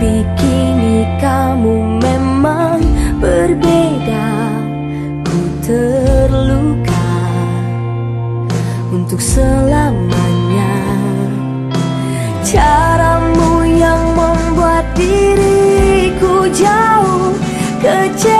Tapi kini kamu memang berbeda. Ku terluka Untuk selamanya. Caramu yang membuat diriku jauh Kecewa.